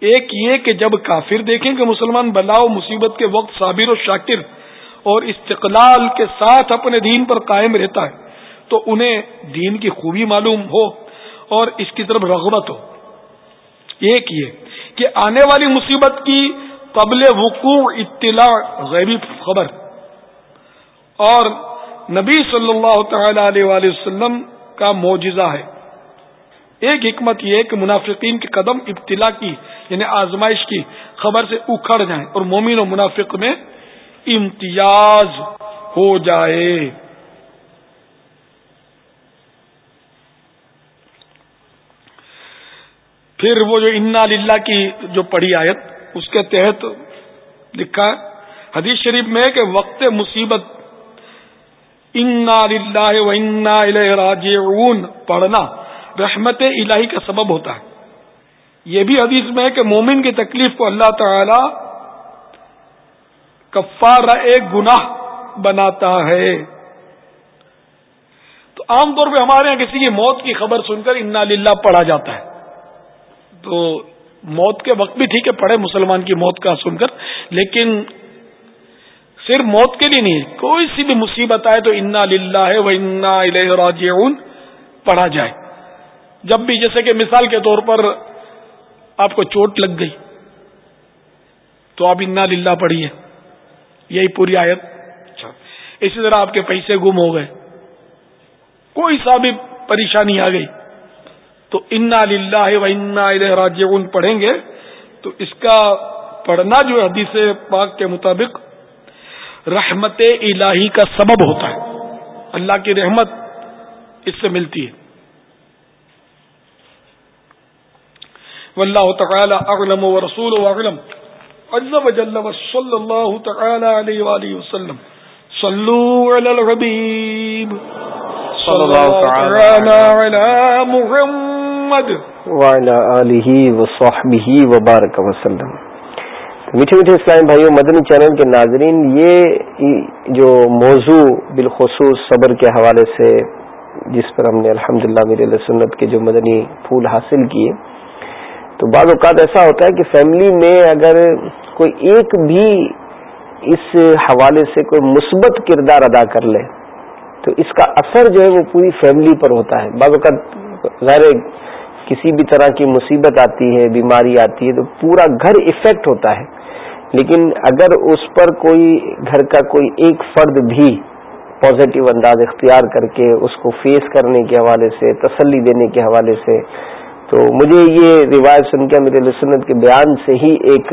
ایک یہ کہ جب کافر دیکھیں کہ مسلمان بلاؤ مصیبت کے وقت صابر و شاکر اور استقلال کے ساتھ اپنے دین پر قائم رہتا ہے، تو انہیں دین کی خوبی معلوم ہو اور اس کی طرف رغبت ہو۔ ایک یہ کہ آنے والی مصیبت کی قبل وقوع اطلاع غیبی خبر۔ اور نبی صلی اللہ تعالی علیہ وآلہ وسلم کا معجزہ ہے۔ ایک حکمت یہ کہ منافقین کے قدم ابتلا کی یعنی آزمائش کی، خبر سے اکھڑ جائیں اور مومن و منافق میں امتیاز ہو جائے۔ پھر وہ جو انا للہ کی جو پڑھی آیت، اس کے تحت لکھا ہے، حدیث شریف میں کہ وقت مصیبت، انا للہ و انا راجعون۔ پڑھنا رحمت الہی کا سبب ہوتا ہے۔ یہ بھی حدیث میں ہے کہ مومن کی تکلیف کو اللہ تعالی کفار ایک گناہ بناتا ہے۔ تو عام طور پہ ہمارے یہاں کسی کی موت کی خبر سن کر انا للہ پڑھا جاتا ہے۔ تو موت کے وقت بھی ٹھیک ہے، پڑھے مسلمان کی موت کا سن کر، لیکن صرف موت کے لیے نہیں، کوئی سی بھی مصیبت آئے تو انا للہ ہے وہ انا راجعون پڑھا جائے۔ جب بھی جیسے کہ مثال کے طور پر آپ کو چوٹ لگ گئی، تو آپ انا للہ پڑھیے۔ یہی پوری آیت۔ اچھا۔ اسی طرح آپ کے پیسے گم ہو گئے۔ کوئی سا بھی پریشانی آ گئی۔ تو انا للہ و انا راجعون۔ پڑھیں گے۔ تو اس کا پڑھنا جو حدیث پاک کے مطابق رحمت الہی کا سبب ہوتا ہے۔ اللہ کی رحمت اس سے ملتی ہے۔ واللہ تعالی اعلم و رسول و اعلم۔ صلی اللہ تعالی علیہ وآلہ وسلم. صلو علی الحبیب صلی اللہ تعالی علی محمد. وعلی آلہ و صحبہ وبارک وسلم میٹھے میٹھے اسلام بھائیوں مدنی چینل کے ناظرین یہ جو موضوع بالخصوص صبر کے حوالے سے جس پر ہم نے الحمد للہ میرے سنت کے جو مدنی پھول حاصل کیے تو بعض اوقات ایسا ہوتا ہے کہ فیملی میں اگر کوئی ایک بھی اس حوالے سے کوئی مثبت کردار ادا کر لے، تو اس کا اثر جو ہے وہ پوری فیملی پر ہوتا ہے۔ بعض اوقات غیر کسی بھی طرح کی مصیبت آتی ہے، بیماری آتی ہے، تو پورا گھر افیکٹ ہوتا ہے۔ لیکن اگر اس پر کوئی گھر کا کوئی ایک فرد بھی پازیٹو انداز اختیار کر کے اس کو فیس کرنے کے حوالے سے، تسلی دینے کے حوالے سے، تو مجھے یہ روایت سن کے میرے لسنت کے بیان سے ہی ایک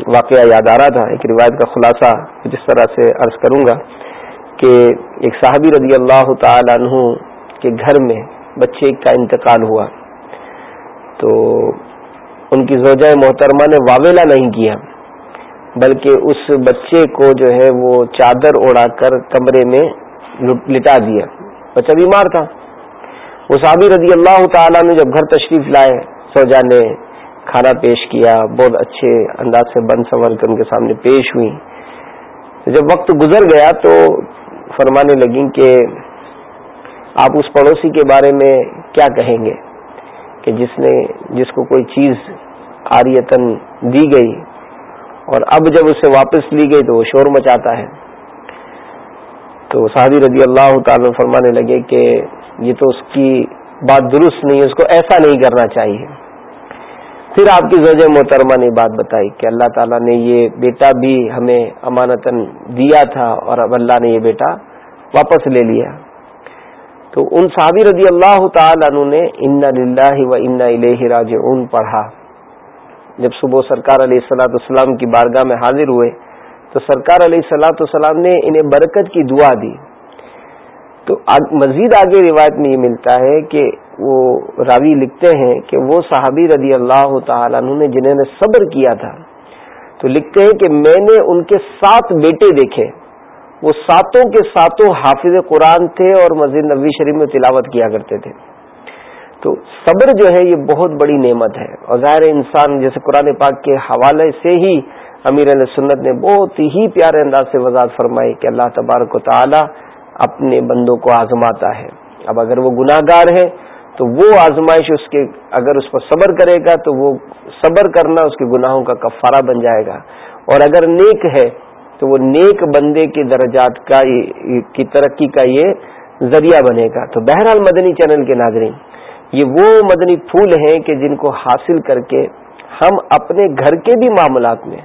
واقعہ یاد آ رہا تھا، ایک روایت کا خلاصہ جس طرح سے عرض کروں گا کہ ایک صحابی رضی اللہ تعالی عنہ کے گھر میں بچے کا انتقال ہوا۔ تو ان کی زوجہ محترمہ نے واویلا نہیں کیا، بلکہ اس بچے کو جو ہے وہ چادر اڑا کر کمرے میں لٹا دیا۔ بچہ بیمار تھا۔ وہ صحابی رضی اللہ تعالیٰ نے جب گھر تشریف لائے، سوجا نے کھانا پیش کیا، بہت اچھے انداز سے بند سنور کر ان کے سامنے پیش ہوئی۔ جب وقت گزر گیا تو فرمانے لگیں کہ آپ اس پڑوسی کے بارے میں کیا کہیں گے؟ کہ جس نے، جس کو کوئی چیز آریتن دی گئی اور اب جب اسے واپس لی گئی تو وہ شور مچاتا ہے۔ تو صحابی رضی اللہ تعالی فرمانے لگے کہ یہ تو اس کی بات درست نہیں ہے اس کو ایسا نہیں کرنا چاہیے۔ پھر آپ کی زوج محترمہ نے بات بتائی کہ اللہ تعالیٰ نے یہ بیٹا بھی ہمیں امانتاً دیا تھا اور اب اللہ نے یہ بیٹا واپس لے لیا۔ تو ان صحابی رضی اللہ تعالی عنہ نے ان للہ و ان الہ راج پڑھا۔ جب صبح سرکار علیہ السلاۃ السلام کی بارگاہ میں حاضر ہوئے تو سرکار علیہ السلاۃ السلام نے انہیں برکت کی دعا دی۔ تو مزید آگے روایت میں یہ ملتا ہے کہ وہ راوی لکھتے ہیں کہ وہ صحابی رضی اللہ تعالیٰ عنہ نے جنہوں نے صبر کیا تھا، تو لکھتے ہیں کہ میں نے ان کے سات بیٹے دیکھے۔ وہ ساتوں کے ساتوں حافظ قرآن تھے اور مسجد نبی شریف میں تلاوت کیا کرتے تھے۔ تو صبر جو ہے یہ بہت بڑی نعمت ہے۔ اور ظاہر انسان جیسے قرآن پاک کے حوالے سے ہی امیر علیہ سنت نے بہت ہی پیارے انداز سے وضاحت فرمائی کہ اللہ تبارک و تعالی اپنے بندوں کو آزماتا ہے۔ اب اگر وہ گناہ گار ہے تو وہ آزمائش اس کے اگر اس پر صبر کرے گا تو وہ صبر کرنا اس کے گناہوں کا کفارہ بن جائے گا۔ اور اگر نیک ہے تو وہ نیک بندے کے درجات کا کی ترقی کا یہ ذریعہ بنے گا۔ تو بہرحال مدنی چینل کے ناظرین، یہ وہ مدنی پھول ہیں کہ جن کو حاصل کر کے ہم اپنے گھر کے بھی معاملات میں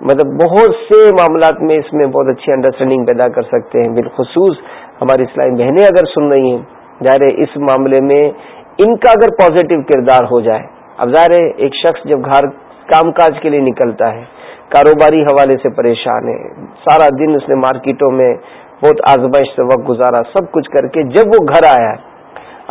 مطلب بہت سے معاملات میں اس میں بہت اچھی انڈرسٹینڈنگ پیدا کر سکتے ہیں۔ بالخصوص ہماری اسلامی بہنیں اگر سن رہی ہیں ظاہر اس معاملے میں ان کا اگر پازیٹو کردار ہو جائے، اب ظاہر ہے ایک شخص جب گھر کام کاج کے لیے نکلتا ہے، کاروباری حوالے سے پریشان ہے، سارا دن اس نے مارکیٹوں میں بہت آزمائش سے وقت گزارا، سب کچھ کر کے جب وہ گھر آیا،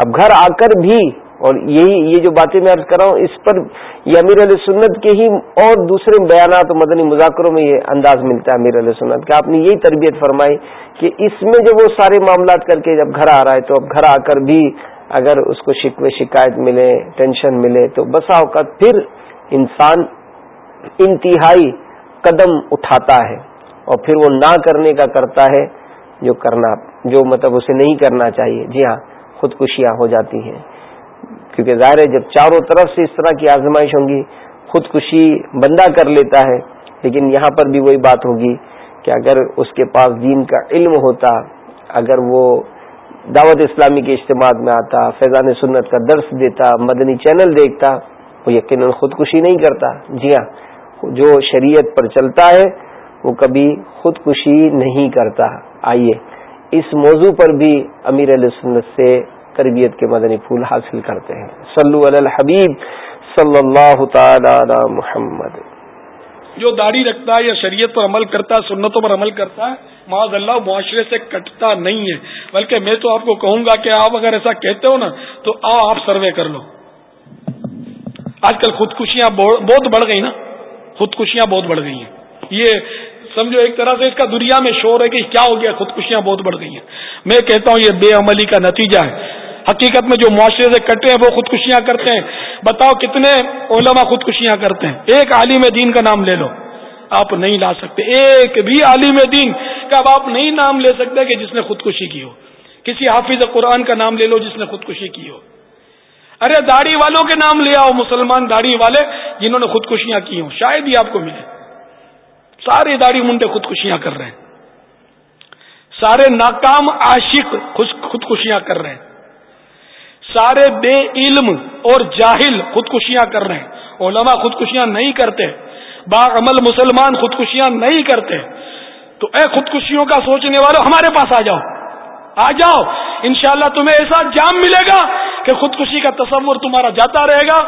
اب گھر آ کر بھی اور یہی یہ جو باتیں میں عرض کر رہا ہوں، اس پر یہ امیر علیہ سنت کے ہی اور دوسرے بیانات و مدنی مذاکروں میں یہ انداز ملتا ہے امیر علیہ سنت کہ آپ نے یہی تربیت فرمائی کہ اس میں جب وہ سارے معاملات کر کے جب گھر آ رہا ہے تو اب گھر آ کر بھی اگر اس کو شکوے شکایت ملے، ٹینشن ملے، تو بسا اوقات پھر انسان انتہائی قدم اٹھاتا ہے اور پھر وہ نہ کرنے کا کرتا ہے جو کرنا جو مطلب اسے نہیں کرنا چاہیے۔ جی ہاں خودکشیاں ہو جاتی ہیں۔ کیونکہ ظاہر ہے جب چاروں طرف سے اس طرح کی آزمائش ہوں گی، خودکشی بندہ کر لیتا ہے، لیکن یہاں پر بھی وہی بات ہوگی کہ اگر اس کے پاس دین کا علم ہوتا، اگر وہ دعوت اسلامی کے اجتماع میں آتا، فیضان سنت کا درس دیتا، مدنی چینل دیکھتا، وہ یقیناً خودکشی نہیں کرتا۔ جی ہاں جو شریعت پر چلتا ہے، وہ کبھی خودکشی نہیں کرتا۔ آئیے، اس موضوع پر بھی امیر علیہ سنت سے تربیت کے مدنی پھول حاصل کرتے ہیں۔ صلو علی الحبیب صلی اللہ تعالی علی محمد۔ جو داڑھی رکھتا ہے یا شریعت پر عمل کرتا ہے، سنتوں پر عمل کرتا ہے، معاذ اللہ معاشرے سے کٹتا نہیں ہے۔ بلکہ میں تو آپ کو کہوں گا کہ آپ اگر ایسا کہتے ہو نا، تو آ، آپ سروے کر لو۔ آج کل خودکشیاں بہت بڑھ گئی نا۔ خودکشیاں بہت بڑھ گئی ہیں۔ یہ سمجھو، ایک طرح سے اس کا دنیا میں شور ہے کہ کیا ہو گیا، خودکشیاں بہت بڑھ گئی ہیں۔ میں کہتا ہوں یہ بے عملی کا نتیجہ ہے۔ حقیقت میں جو معاشرے سے کٹے ہیں، وہ خودکشیاں کرتے ہیں۔ بتاؤ کتنے علماء خودکشیاں کرتے ہیں۔ ایک عالم دین کا نام لے لو۔ آپ نہیں لا سکتے۔ ایک بھی عالم دین کا اب آپ نہیں نام لے سکتے کہ جس نے خودکشی کی ہو۔ کسی حافظ قرآن کا نام لے لو جس نے خودکشی کی ہو۔ ارے، داڑھی والوں کے نام لے آؤ، مسلمان داڑھی والے جنہوں نے خودکشیاں کی ہوں۔ شاید ہی آپ کو ملے۔ سارے داڑھی منڈے خودکشیاں کر رہے ہیں۔ سارے ناکام عاشق خودکشیاں کر رہے ہیں۔ سارے بے علم اور جاہل خودکشیاں کر رہے ہیں۔ علماء خودکشیاں نہیں کرتے۔ باعمل مسلمان خودکشیاں نہیں کرتے۔ تو اے خودکشیوں کا سوچنے والوں ہمارے پاس آ جاؤ۔ آ جاؤ۔ انشاءاللہ تمہیں ایسا جام ملے گا کہ خودکشی کا تصور تمہارا جاتا رہے گا۔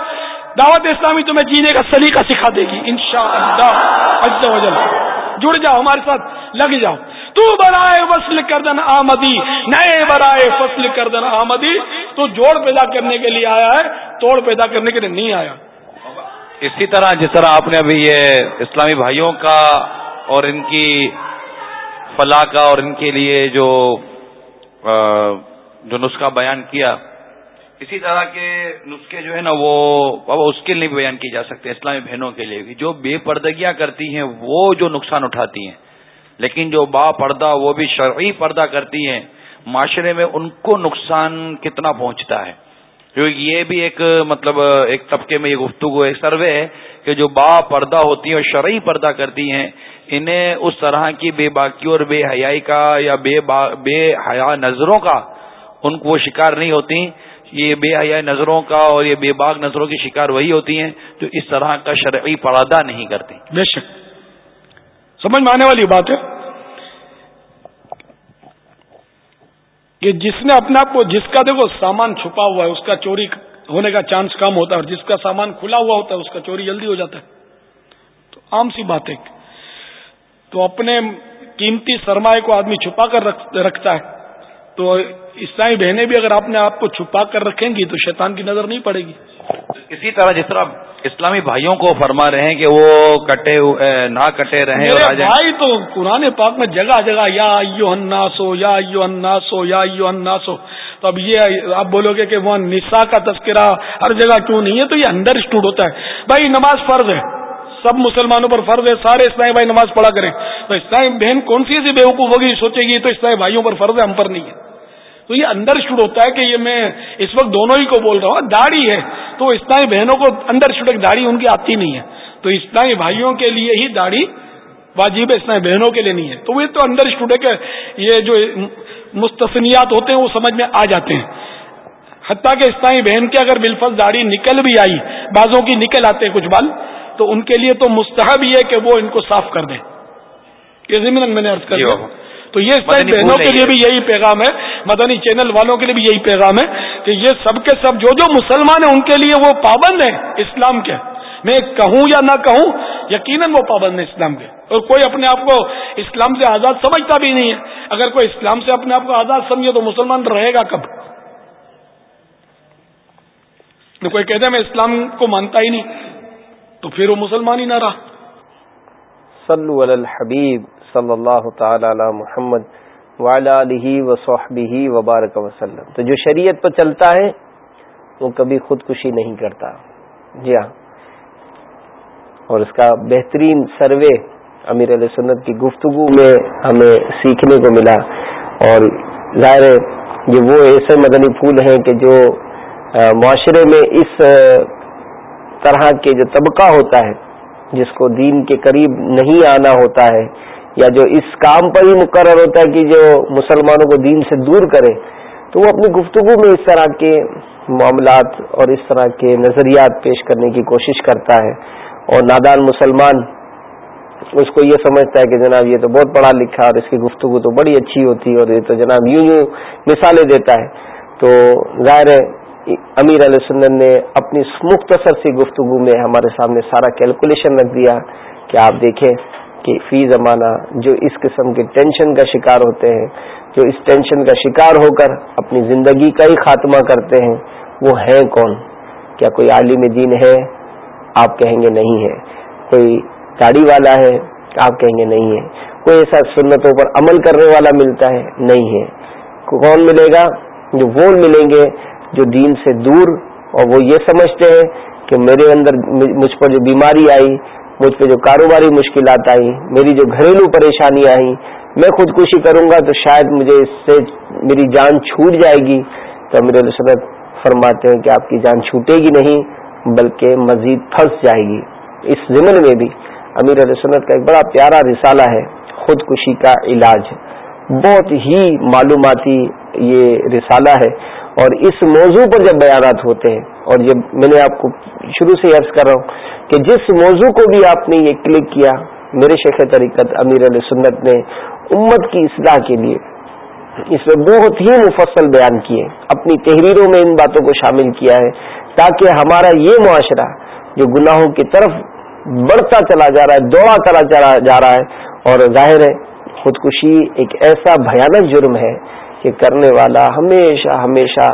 دعوت اسلامی تمہیں جینے کا سلیقہ سکھا دے گی۔ ان شاء اللہ جڑ جاؤ ہمارے ساتھ، لگ جاؤ۔ تو برائے فصل کردن آمدی، نئے برائے فصل کردن آمدی، تو جوڑ پیدا کرنے کے لیے آیا ہے، توڑ پیدا کرنے کے لیے نہیں آیا۔ اسی طرح جس طرح آپ نے ابھی یہ اسلامی بھائیوں کا اور ان کی فلاح کا اور ان کے لیے جو جو نسخہ بیان کیا، اسی طرح کے نسخے جو ہے نا وہ بابا اس کے لیے بھی بیان کی جا سکتے ہیں، اسلامی بہنوں کے لیے بھی۔ جو بے پردگیاں کرتی ہیں، وہ جو نقصان اٹھاتی ہیں۔ لیکن جو با پردہ وہ بھی شرعی پردہ کرتی ہیں، معاشرے میں ان کو نقصان کتنا پہنچتا ہے؟ جو یہ بھی ایک مطلب ایک طبقے میں یہ گفتگو، ایک سروے ہے کہ جو با پردہ ہوتی ہیں اور شرعی پردہ کرتی ہیں، انہیں اس طرح کی بے باکی اور بے حیائی کا یا بے با، بے حیا نظروں کا ان کو وہ شکار نہیں ہوتی۔ یہ بے حیا نظروں کا اور یہ بے باغ نظروں کی شکار وہی ہوتی ہیں جو اس طرح کا شرعی پرادہ نہیں کرتی۔ بے شک۔ سمجھ میں آنے والی بات ہے؟ کہ جس نے اپنے آپ کو جس کا دیکھو سامان چھپا ہوا ہے، اس کا چوری ہونے کا چانس کم ہوتا ہے، اور جس کا سامان کھلا ہوا ہوتا ہے، اس کا چوری جلدی ہو جاتا ہے۔ تو عام سی بات ہے تو اپنے قیمتی سرمایہ کو آدمی چھپا کر رکھتا ہے۔ تو عیسائی بہنیں بھی اگر آپ نے آپ کو چھپا کر رکھیں گی تو شیطان کی نظر نہیں پڑے گی۔ اسی طرح جس طرح اسلامی بھائیوں کو فرما رہے ہیں کہ وہ کٹے نہ کٹے رہے اور بھائی تو قرآن پاک میں جگہ جگہ یا ایو اناسو یا ایو اناسو یا ایو اناسو تو اب یہ آپ بولو گے کہ وہ نسا کا تذکرہ ہر جگہ کیوں نہیں ہے؟ تو یہ انڈر اسٹوڈ ہوتا ہے۔ بھائی نماز فرض ہے۔ سب مسلمانوں پر فرض ہے۔ سارے اسلامی بھائی نماز پڑھا کریں۔ تو اسلامی بہن کون سی ایسی بیوقوف ہوگی سوچے گی تو اسلامی بھائیوں پر فرض ہے ہم پر نہیں ہے۔ تو یہ اندر اسٹوڈ ہوتا ہے کہ یہ میں اس وقت دونوں ہی کو بول رہا ہوں داڑھی ہے۔ تو اسلامی بہنوں کو اندر اسٹوڈ داڑھی ان کی آتی نہیں ہے۔ تو اسلامی بھائیوں کے لیے ہی داڑھی واجب ہے اسلامی بہنوں کے لیے نہیں ہے۔ تو یہ تو اندر ہے کہ یہ جو مستثنیات ہوتے ہیں وہ سمجھ میں آ جاتے ہیں۔ حتیٰ کہ اسلامی بہن کے اگر بالفل داڑھی نکل بھی آئی بازوں کی نکل آتے ہیں کچھ بال تو ان کے لیے تو مستحب یہ کہ وہ ان کو صاف کر دیں۔ یہ زمین میں نے کر جی دیا۔ تو یہ بہنوں کے لیے بھی یہی پیغام ہے مدنی چینل والوں کے لیے بھی یہی پیغام ہے کہ یہ سب کے سب جو جو مسلمان ہیں ان کے لیے وہ پابند ہیں اسلام کے۔ میں کہوں یا نہ کہوں یقیناً وہ پابند ہیں اسلام کے۔ اور کوئی اپنے آپ کو اسلام سے آزاد سمجھتا بھی نہیں ہے۔ اگر کوئی اسلام سے اپنے آپ کو آزاد سمجھے تو مسلمان رہے گا کب؟ کوئی کہتے میں اسلام کو مانتا ہی نہیں تو پھر وہ مسلمان ہی نہ رہا۔ صلو علی الحبیب۔ صلی اللہ تعالی علی محمد وعلی علیہ وصحبہ وبارک وسلم۔ تو جو شریعت پر چلتا ہے، وہ کبھی خودکشی نہیں کرتا۔ جی ہاں۔ اور اس کا بہترین سروے امیر علیہ سنت کی گفتگو میں ہمیں سیکھنے کو ملا۔ اور ظاہر یہ وہ ایسے مدنی پھول ہیں کہ جو معاشرے میں اس طرح کے جو طبقہ ہوتا ہے، جس کو دین کے قریب نہیں آنا ہوتا ہے یا جو اس کام پر ہی مقرر ہوتا ہے کہ جو مسلمانوں کو دین سے دور کرے، تو وہ اپنی گفتگو میں اس طرح کے معاملات اور اس طرح کے نظریات پیش کرنے کی کوشش کرتا ہے۔ اور نادان مسلمان اس کو یہ سمجھتا ہے کہ جناب یہ تو بہت پڑھا لکھا اور اس کی گفتگو تو بڑی اچھی ہوتی ہے اور یہ تو جناب یوں یوں مثالیں دیتا ہے۔ تو ظاہر ہے، امیر علیہ سنن نے اپنی مختصر سی گفتگو میں ہمارے سامنے سارا کیلکولیشن رکھ دیا کہ آپ دیکھیں۔ کہ فی زمانہ جو اس قسم کے ٹینشن کا شکار ہوتے ہیں، جو اس ٹینشن کا شکار ہو کر اپنی زندگی کا ہی خاتمہ کرتے ہیں، وہ ہیں کون؟ کیا کوئی عالم دین ہے؟ آپ کہیں گے نہیں ہے۔ کوئی گاڑی والا ہے؟ آپ کہیں گے نہیں ہے۔ کوئی ایسا سنتوں پر عمل کرنے والا ملتا ہے؟ نہیں ہے۔ کون ملے گا؟ جو وہ ملیں گے جو دین سے دور، اور وہ یہ سمجھتے ہیں کہ میرے اندر مجھ پر جو بیماری آئی مجھ پہ جو کاروباری مشکلات آئی میری جو گھریلو پریشانی آئی میں خودکشی کروں گا تو شاید مجھے اس سے میری جان چھوٹ جائے گی۔ تو میرے صدر فرماتے ہیں کہ آپ کی جان چھوٹے گی نہیں، بلکہ مزید پھنس جائے گی۔ اس ضمن میں بھی امیر علیہ سنت کا ایک بڑا پیارا رسالہ ہے، خودکشی کا علاج۔ بہت ہی معلوماتی یہ رسالہ ہے اور اس موضوع پر جب بیانات ہوتے ہیں اور جب میں نے آپ کو شروع سے عرض کر رہا ہوں کہ جس موضوع کو بھی آپ نے یہ کلک کیا، میرے شیخ طریقت امیر علیہ سنت نے امت کی اصلاح کے لیے اس میں بہت ہی مفصل بیان کیے، اپنی تحریروں میں ان باتوں کو شامل کیا ہے تاکہ ہمارا یہ معاشرہ جو گناہوں کی طرف بڑھتا چلا جا رہا ہے، دوڑا چلا چلا جا رہا ہے، اور ظاہر ہے خودکشی ایک ایسا بھیانک جرم ہے کہ کرنے والا ہمیشہ ہمیشہ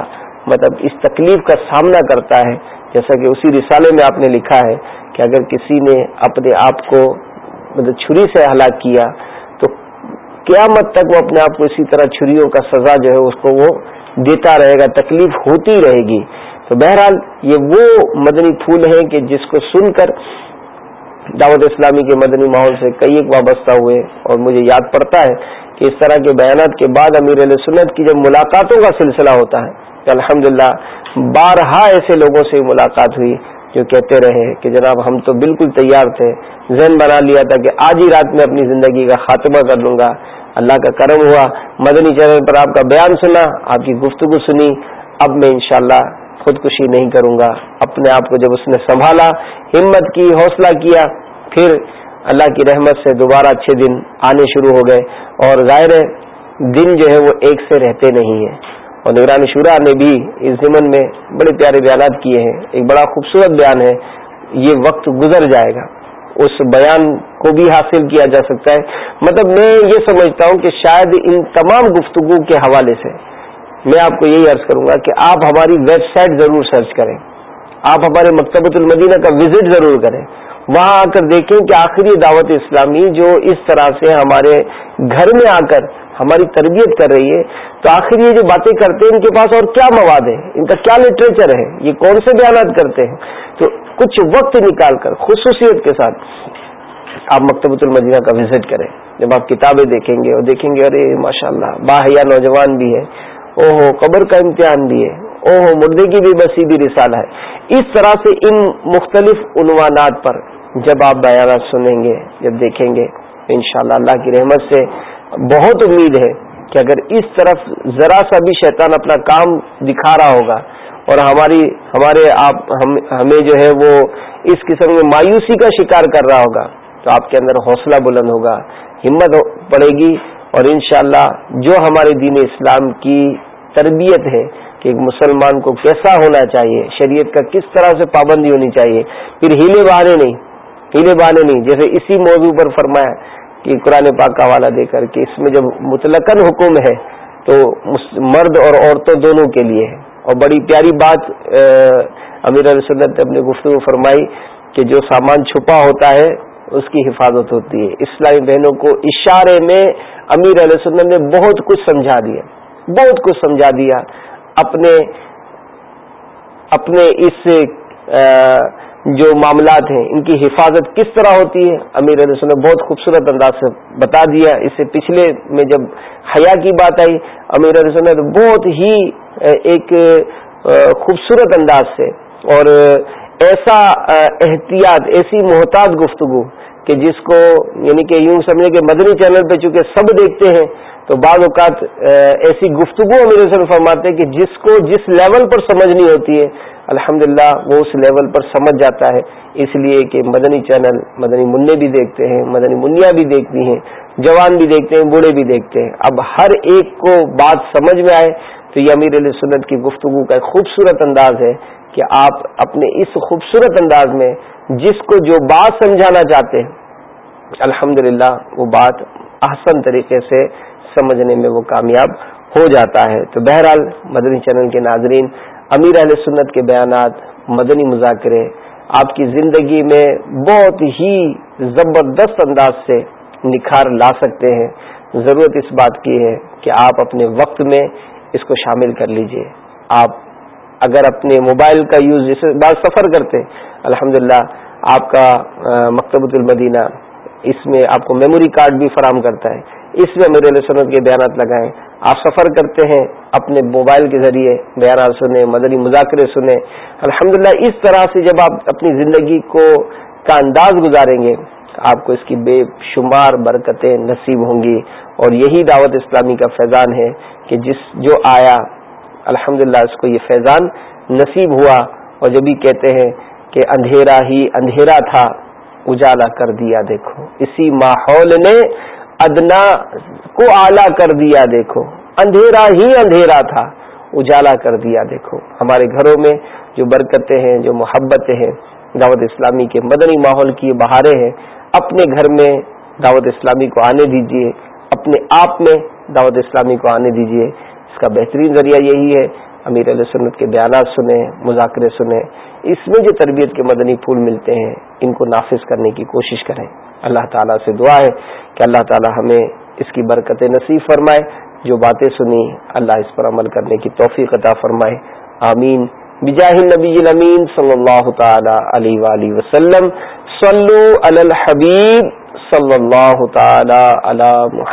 مطلب اس تکلیف کا سامنا کرتا ہے، جیسا کہ اسی رسالے میں آپ نے لکھا ہے کہ اگر کسی نے اپنے آپ کو مطلب چھری سے ہلاک کیا، تو قیامت تک وہ اپنے آپ کو اسی طرح چھریوں کا سزا جو ہے اس کو وہ دیتا رہے گا، تکلیف ہوتی رہے گی۔ تو بہرحال یہ وہ مدنی پھول ہیں کہ جس کو سن کر دعوت اسلامی کے مدنی ماحول سے کئی ایک وابستہ ہوئے اور مجھے یاد پڑتا ہے کہ اس طرح کے بیانات کے بعد امیر علیہ سنت کی جب ملاقاتوں کا سلسلہ ہوتا ہے الحمد بارہا ایسے لوگوں سے ملاقات ہوئی جو کہتے رہے کہ جناب ہم تو بالکل تیار تھے، ذہن بنا لیا تھا کہ آج ہی رات میں اپنی زندگی کا خاتمہ کر لوں گا۔ اللہ کا کرم ہوا۔ مدنی چینل پر آپ کا بیان سنا، آپ کی گفتگو سنی۔ اب میں انشاءاللہ خودکشی نہیں کروں گا۔ اپنے آپ کو جب اس نے سنبھالا، ہمت کی، حوصلہ کیا، پھر اللہ کی رحمت سے دوبارہ اچھے دن آنے شروع ہو گئے۔ اور ظاہر دن جو ہے وہ ایک سے رہتے نہیں ہیں۔ اور نگرانی شورا نے بھی اس ضمن میں بڑے پیارے بیانات کیے ہیں۔ ایک بڑا خوبصورت بیان ہے، یہ وقت گزر جائے گا۔ اس بیان کو بھی حاصل کیا جا سکتا ہے۔ مطلب میں یہ سمجھتا ہوں کہ شاید ان تمام گفتگو کے حوالے سے میں آپ کو یہی عرض کروں گا کہ آپ ہماری ویب سائٹ ضرور سرچ کریں۔ آپ ہمارے مکتبۃ المدینہ کا وزٹ ضرور کریں۔ وہاں آ کر دیکھیں کہ آخری دعوت اسلامی جو اس طرح سے ہمارے گھر میں آ کر ہماری تربیت کر رہی ہے، تو آخر یہ جو باتیں کرتے ہیں ان کے پاس اور کیا مواد ہے ان کا کیا لٹریچر ہے؟ یہ کون سے بیانات کرتے ہیں؟ تو کچھ وقت نکال کر، خصوصیت کے ساتھ آپ مکتبۃ المدینہ کا وزٹ کریں۔ جب آپ کتابیں دیکھیں گے اور دیکھیں گے، ارے ماشاء اللہ باحیہ نوجوان بھی ہے، اوہو، قبر کا امتحان بھی ہے، اوہو، مردے کی بھی بسی بھی رسالہ ہے۔ اس طرح سے ان مختلف عنوانات پر جب آپ بیانات سنیں گے، جب دیکھیں گے، انشاءاللہ اللہ کی رحمت سے بہت امید ہے کہ اگر اس طرف ذرا سا بھی شیطان اپنا کام دکھا رہا ہوگا اور ہماری ہمارے آپ ہمیں جو ہے وہ اس قسم میں مایوسی کا شکار کر رہا ہوگا، تو آپ کے اندر حوصلہ بلند ہوگا، ہمت پڑے گی اور انشاءاللہ جو ہمارے دین اسلام کی تربیت ہے کہ ایک مسلمان کو کیسا ہونا چاہیے، شریعت کا کس طرح سے پابندی ہونی چاہیے، پھر ہیلے بہانے نہیں، ہیلے بہانے نہیں، جیسے اسی موضوع پر فرمایا کہ قرآن پاک کا حوالہ دے کر کہ اس میں جب متلقن حکم ہے تو مرد اور عورتوں دونوں کے لیے ہے۔ اور بڑی پیاری بات امیر علیہ سنت نے اپنی گفتگو فرمائی کہ جو سامان چھپا ہوتا ہے، اس کی حفاظت ہوتی ہے۔ اسلامی بہنوں کو اشارے میں امیر علیہ سنت نے بہت کچھ سمجھا دیا۔ بہت کچھ سمجھا دیا۔ اپنے اپنے اس جو معاملات ہیں، ان کی حفاظت کس طرح ہوتی ہے؟ امیر علیہ نے بہت خوبصورت انداز سے بتا دیا۔ اس سے پچھلے میں جب حیا کی بات آئی، امیر علیہ نے بہت ہی ایک خوبصورت انداز سے اور ایسا احتیاط، ایسی محتاط گفتگو کہ جس کو یعنی کہ یوں سمجھے کہ مدنی چینل پہ چونکہ سب دیکھتے ہیں تو بعض اوقات ایسی گفتگو میرے سر فرماتے ہیں کہ جس کو جس لیول پر سمجھنی ہوتی ہے الحمد وہ اس لیول پر سمجھ جاتا ہے۔ اس لیے کہ مدنی چینل، مدنی منع بھی دیکھتے ہیں، مدنی منیا بھی دیکھتی ہیں، جوان بھی دیکھتے ہیں، بوڑھے بھی دیکھتے ہیں۔ اب ہر ایک کو بات سمجھ میں آئے تو یہ امیر علیہ سنت کی گفتگو کا ایک خوبصورت انداز ہے کہ آپ اپنے اس خوبصورت انداز میں جس کو جو بات سمجھانا چاہتے ہیں الحمد وہ بات احسن طریقے سے سمجھنے میں وہ کامیاب ہو جاتا ہے۔ تو بہرحال مدنی چینل کے ناظرین، امیر اہل سنت کے بیانات، مدنی مذاکرے، آپ کی زندگی میں بہت ہی زبردست انداز سے نکھار لا سکتے ہیں۔ ضرورت اس بات کی ہے کہ آپ اپنے وقت میں اس کو شامل کر لیجیے۔ آپ اگر اپنے موبائل کا یوز جیسے بعض سفر کرتے، الحمدللہ آپ کا مکتبۃ المدینہ، اس میں آپ کو میموری کارڈ بھی فراہم کرتا ہے۔ اس میں میرے سنت کے بیانات لگائیں۔ آپ سفر کرتے ہیں اپنے موبائل کے ذریعے، بیانات سنیں، مدنی مذاکرے سنیں۔ الحمدللہ، اس طرح سے جب آپ اپنی زندگی کو کا انداز گزاریں گے، آپ کو اس کی بے شمار برکتیں نصیب ہوں گی۔ اور یہی دعوت اسلامی کا فیضان ہے کہ جس جو آیا الحمد اس کو یہ فیضان نصیب ہوا۔ اور جب بھی کہتے ہیں کہ اندھیرا ہی اندھیرا تھا، اجالا کر دیا دیکھو۔ اسی ماحول نے ادنا کو اعلی کر دیا دیکھو۔ اندھیرا ہی اندھیرا تھا، اجالا کر دیا دیکھو۔ ہمارے گھروں میں جو برکتیں ہیں، جو محبتیں ہیں، دعوت اسلامی کے مدنی ماحول کی بہاریں ہیں، اپنے گھر میں دعوت اسلامی کو آنے دیجیے اپنے آپ میں دعوت اسلامی کو آنے دیجیے اس کا بہترین ذریعہ یہی ہے۔ امیر علیہ سنت کے بیانات سنیں، مذاکرے سنیں۔ اس میں جو تربیت کے مدنی پھول ملتے ہیں، ان کو نافذ کرنے کی کوشش کریں۔ اللہ تعالیٰ سے دعا ہے کہ اللہ تعالیٰ ہمیں اس کی برکت نصیب فرمائے، جو باتیں سنی، اللہ اس پر عمل کرنے کی توفیق عطا فرمائے۔ آمین۔ بجاہ نبی الامین صلی اللہ تعالی علیہ وآلہ وسلم، صلو علی الحبیب صلی اللہ تعالی علی محمد۔